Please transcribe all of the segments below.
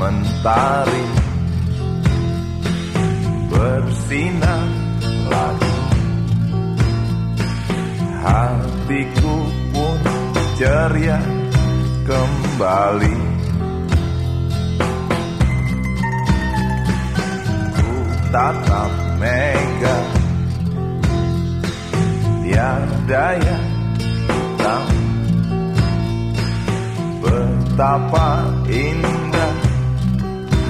mentari bersinar lagi. Hatiku pun ceria kembali. Ku tatap mega. Tiada yang tahu Betapa indah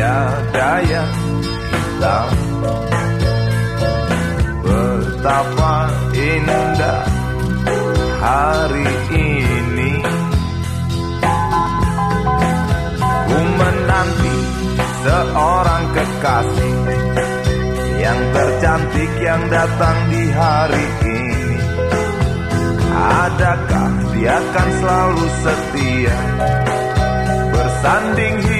Tiada yang hilang Betapa indah hari ini. Ku menanti seorang kekasih Yang tercantik yang datang di hari ini. Adakah dia akan selalu setia Bersanding hidup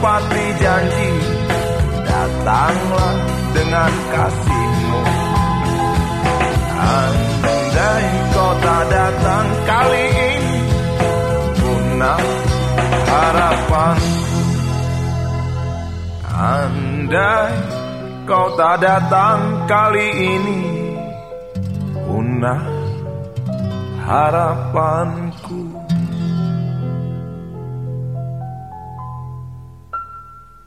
menepati janji Datanglah dengan kasihmu. Andai kau tak datang kali ini Punah harapanku Andai kau tak datang kali ini Punah harapan